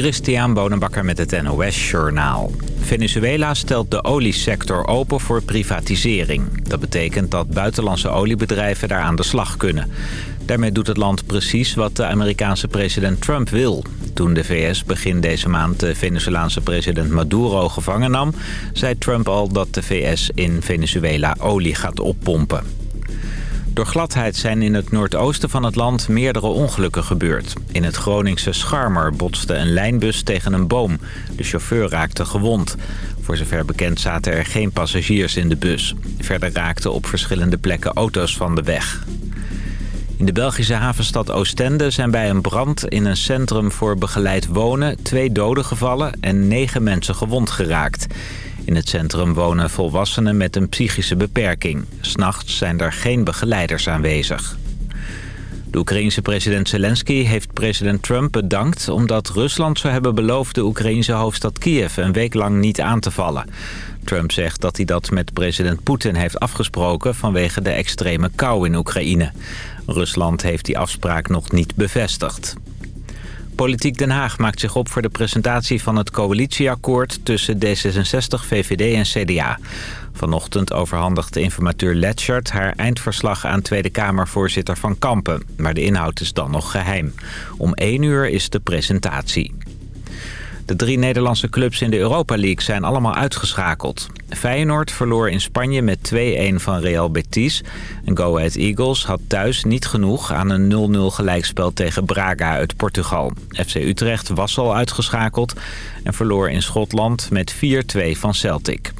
Christian Bonenbakker met het NOS Journaal. Venezuela stelt de oliesector open voor privatisering. Dat betekent dat buitenlandse oliebedrijven daar aan de slag kunnen. Daarmee doet het land precies wat de Amerikaanse president Trump wil. Toen de VS begin deze maand de Venezolaanse president Maduro gevangen nam... zei Trump al dat de VS in Venezuela olie gaat oppompen. Door gladheid zijn in het noordoosten van het land meerdere ongelukken gebeurd. In het Groningse Scharmer botste een lijnbus tegen een boom. De chauffeur raakte gewond. Voor zover bekend zaten er geen passagiers in de bus. Verder raakten op verschillende plekken auto's van de weg. In de Belgische havenstad Oostende zijn bij een brand in een centrum voor begeleid wonen... twee doden gevallen en negen mensen gewond geraakt. In het centrum wonen volwassenen met een psychische beperking. S'nachts zijn er geen begeleiders aanwezig. De Oekraïense president Zelensky heeft president Trump bedankt... omdat Rusland zou hebben beloofd de Oekraïense hoofdstad Kiev... een week lang niet aan te vallen. Trump zegt dat hij dat met president Poetin heeft afgesproken... vanwege de extreme kou in Oekraïne. Rusland heeft die afspraak nog niet bevestigd. Politiek Den Haag maakt zich op voor de presentatie van het coalitieakkoord tussen D66, VVD en CDA. Vanochtend overhandigde informateur Letchert haar eindverslag aan Tweede Kamervoorzitter Van Kampen. Maar de inhoud is dan nog geheim. Om 1 uur is de presentatie. De drie Nederlandse clubs in de Europa League zijn allemaal uitgeschakeld. Feyenoord verloor in Spanje met 2-1 van Real Betis. En Go Ahead Eagles had thuis niet genoeg aan een 0-0 gelijkspel tegen Braga uit Portugal. FC Utrecht was al uitgeschakeld en verloor in Schotland met 4-2 van Celtic.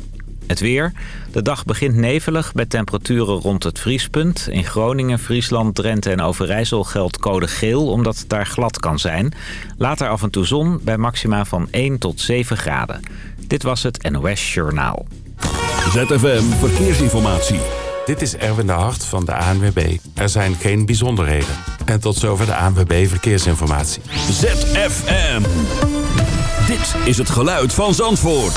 Het weer. De dag begint nevelig met temperaturen rond het vriespunt. In Groningen, Friesland, Drenthe en Overijssel geldt code geel omdat het daar glad kan zijn. Later af en toe zon bij maxima van 1 tot 7 graden. Dit was het NOS Journaal. ZFM Verkeersinformatie. Dit is Erwin de Hart van de ANWB. Er zijn geen bijzonderheden. En tot zover de ANWB Verkeersinformatie. ZFM. Dit is het geluid van Zandvoort.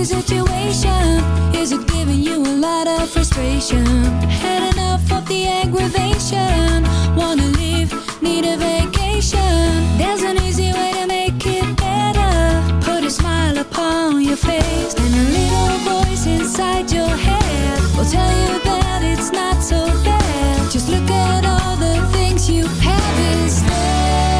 Tricky situation? Is it giving you a lot of frustration? Had enough of the aggravation. Wanna leave, need a vacation. There's an easy way to make it better. Put a smile upon your face, and a little voice inside your head will tell you that it's not so bad. Just look at all the things you have instead.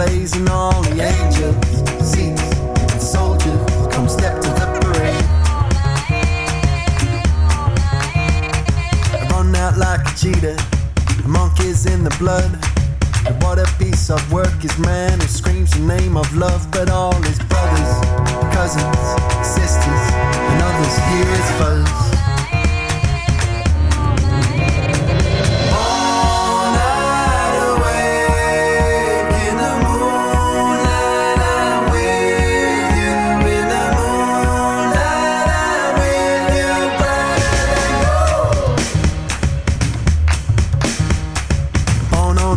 and all the angels, seats, and soldiers come step to the parade. I run out like a cheetah, the monkeys in the blood. And what a piece of work is man who screams the name of love, but all his brothers, cousins, sisters, and others hear his fuzz.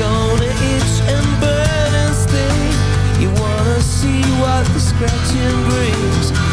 gonna itch and burn and sting You wanna see what the scratching brings.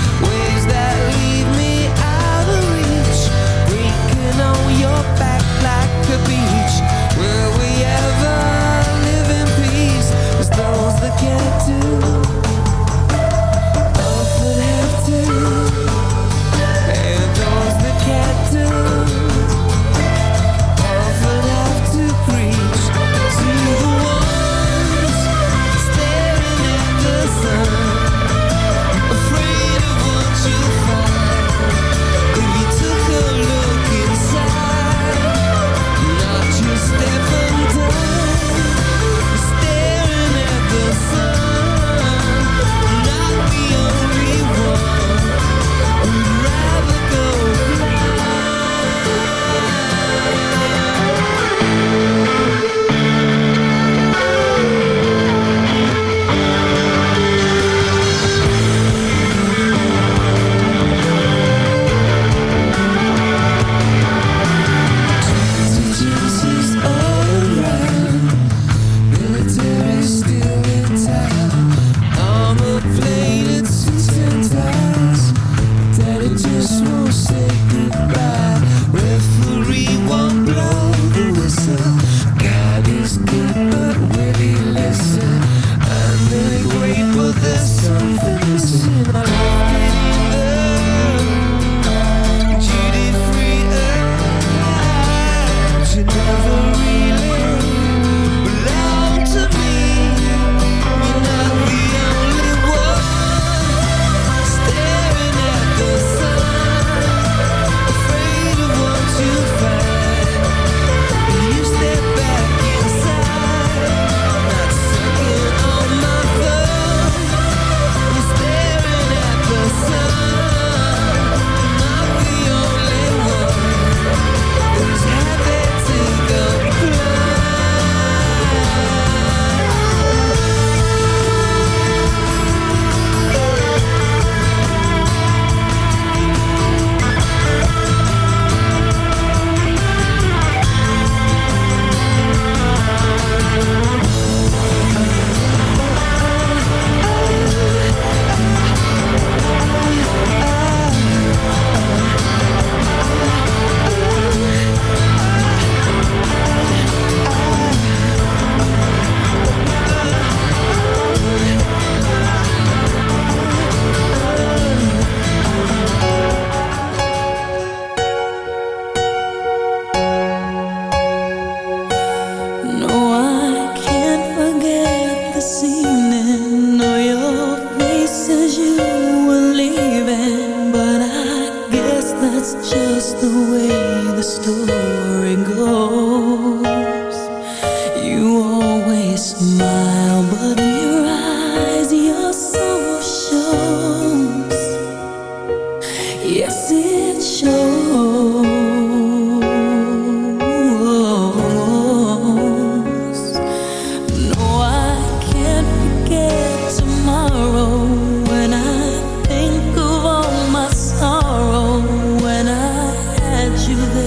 you there.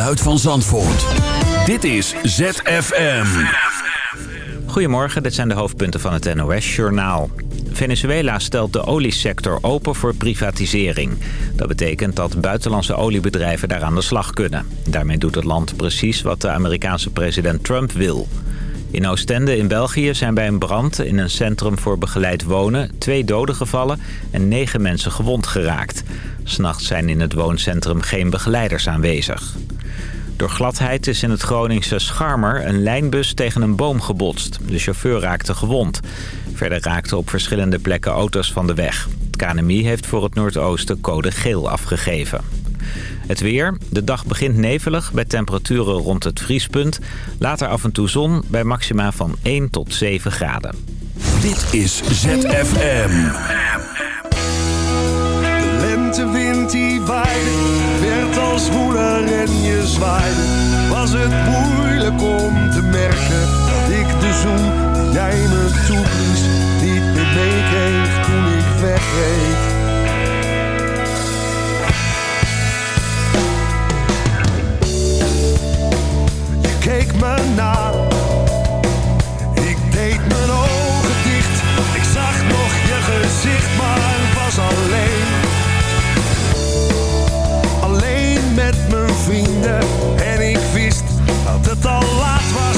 geluid van Zandvoort. Dit is ZFM. Goedemorgen, dit zijn de hoofdpunten van het NOS-journaal. Venezuela stelt de oliesector open voor privatisering. Dat betekent dat buitenlandse oliebedrijven daar aan de slag kunnen. Daarmee doet het land precies wat de Amerikaanse president Trump wil. In Oostende in België zijn bij een brand in een centrum voor begeleid wonen... twee doden gevallen en negen mensen gewond geraakt. S'nachts zijn in het wooncentrum geen begeleiders aanwezig. Door gladheid is in het Groningse Scharmer een lijnbus tegen een boom gebotst. De chauffeur raakte gewond. Verder raakten op verschillende plekken auto's van de weg. Het KNMI heeft voor het Noordoosten code geel afgegeven. Het weer. De dag begint nevelig bij temperaturen rond het vriespunt. Later af en toe zon bij maxima van 1 tot 7 graden. Dit is ZFM. De lentewind die waaide, woeler en je zwaaide. Was het moeilijk om te merken dat ik de zoen die jij me toeblies niet meer meekreeg toen ik wegreed. Je keek me na, ik deed mijn ogen dicht. Ik zag nog je gezicht, maar en ik wist dat het al laat was.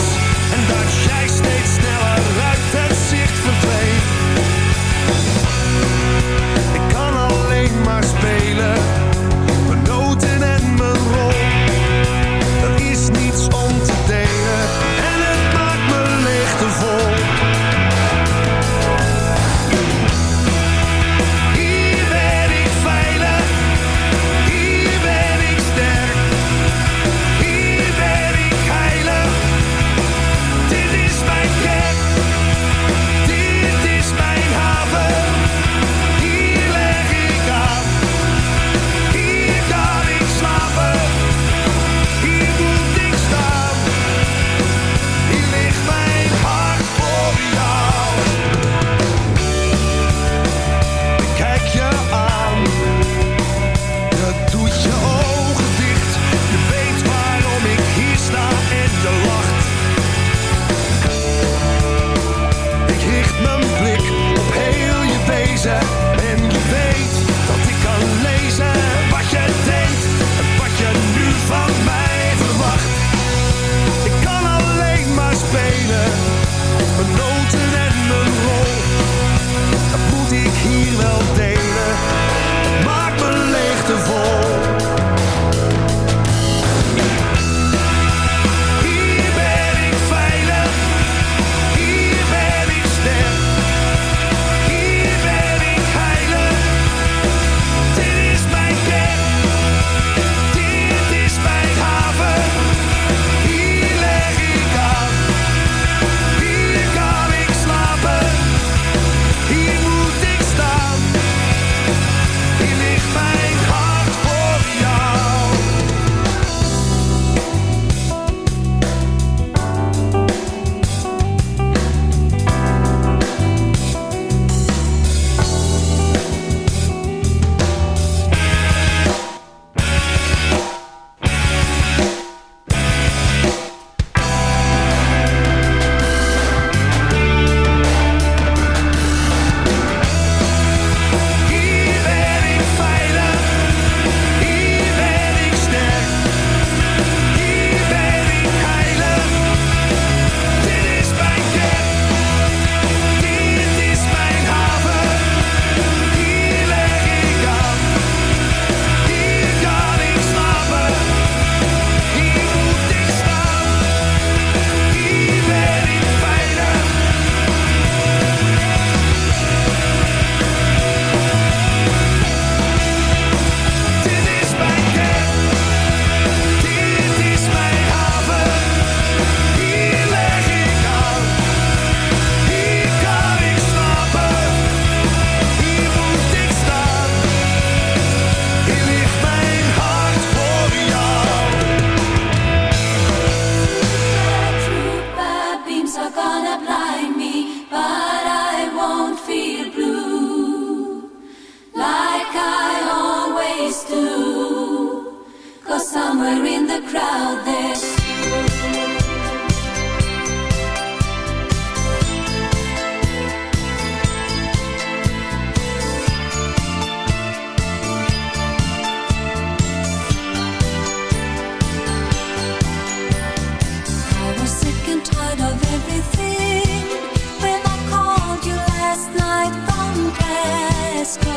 let's go.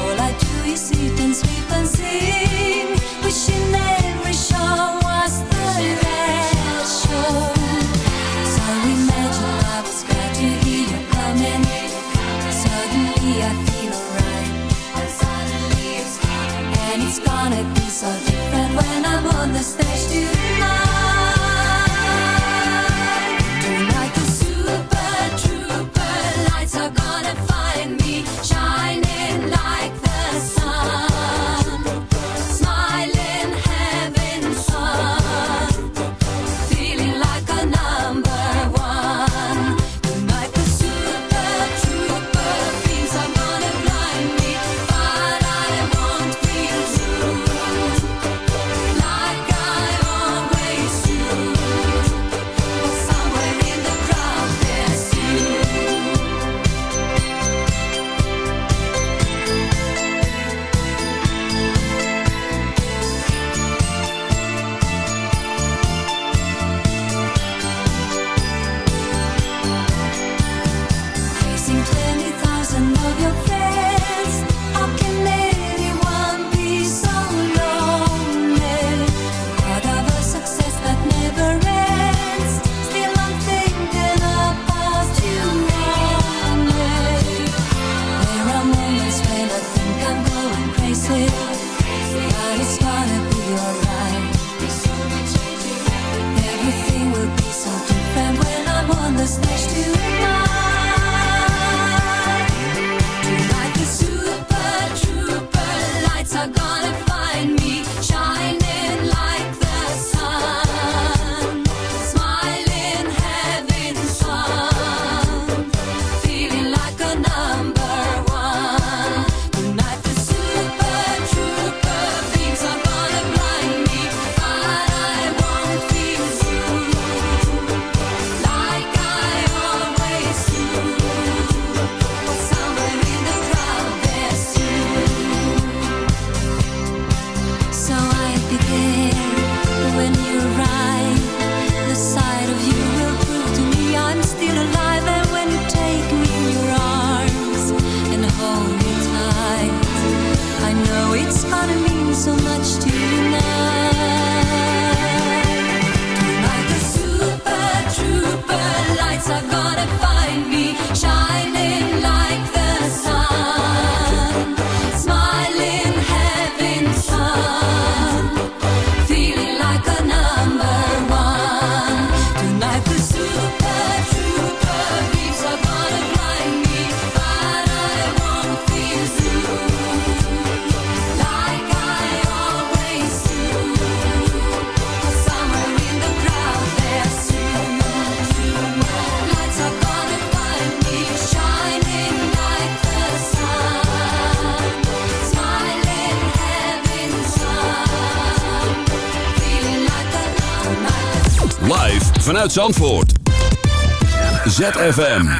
All I do is sit and sleep. Zandvoort. ZFM.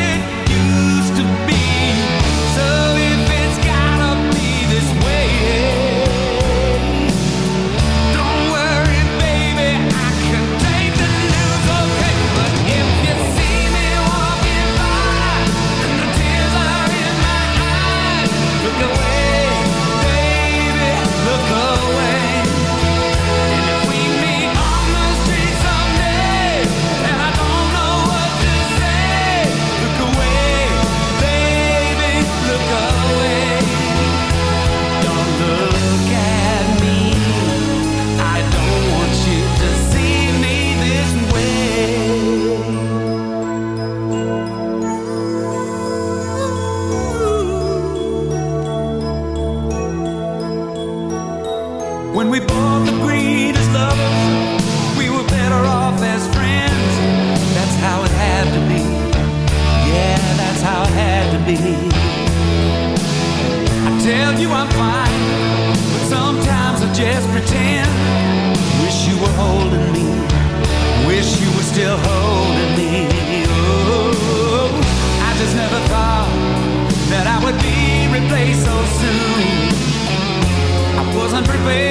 baby.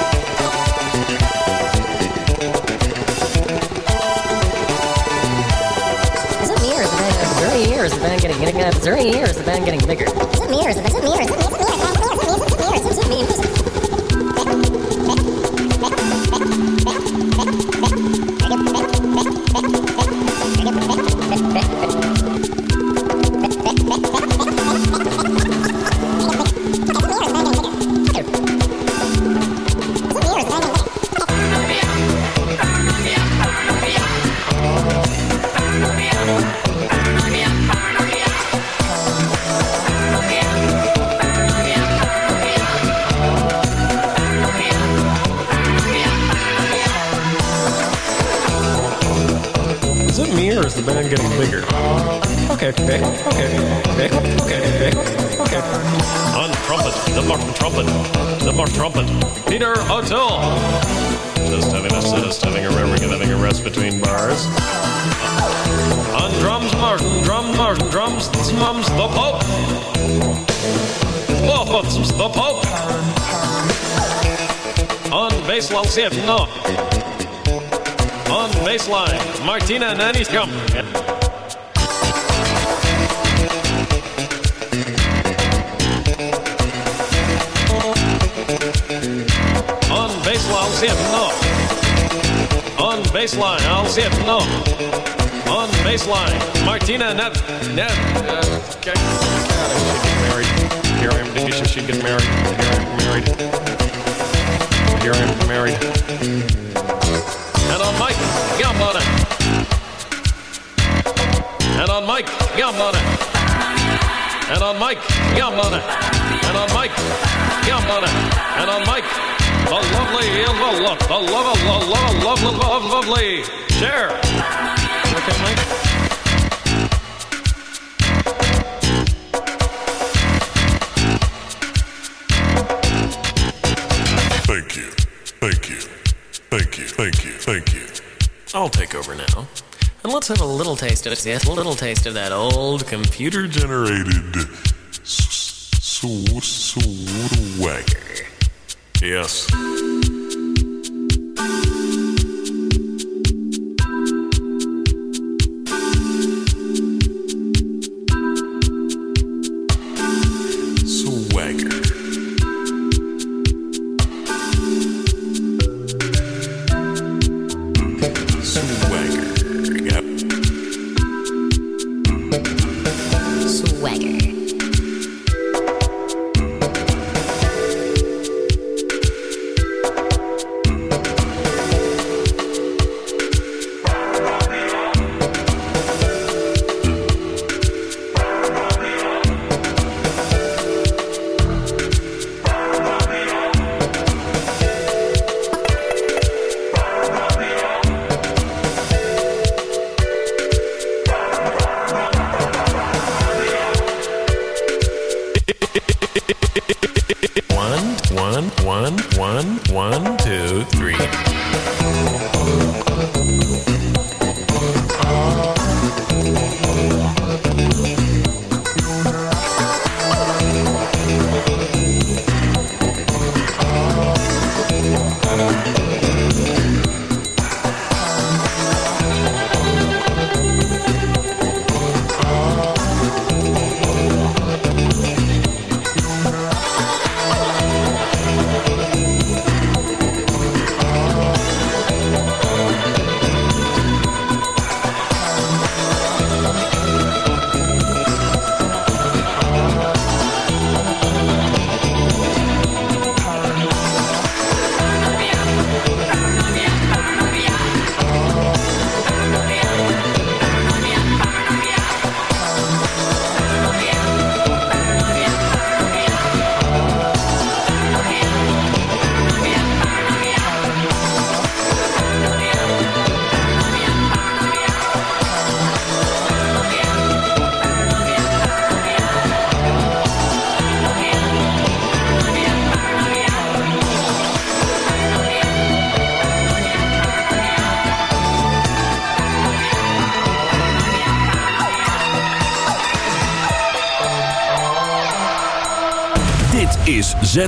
uh, three years the band getting bigger. Two meters, two meters, two meters. On baseline, Martina Nanny's come. On baseline, I'll see it, no. On baseline, no. On baseline, Martina Net. Net. Uh, I married. Here I am. You should married? Here I am married. Here I am married. And on Mike, it. And on Mike, yum on it. And on Mike, yum on it. And on Mike, yum on it. And on Mike, the lovely, the love, the love, the love, love, love, love, lovely. Share. Okay, Mike. Thank you. I'll take over now. And let's have a little taste of it. Yes, a little taste of that old computer Generated swagger. Yes.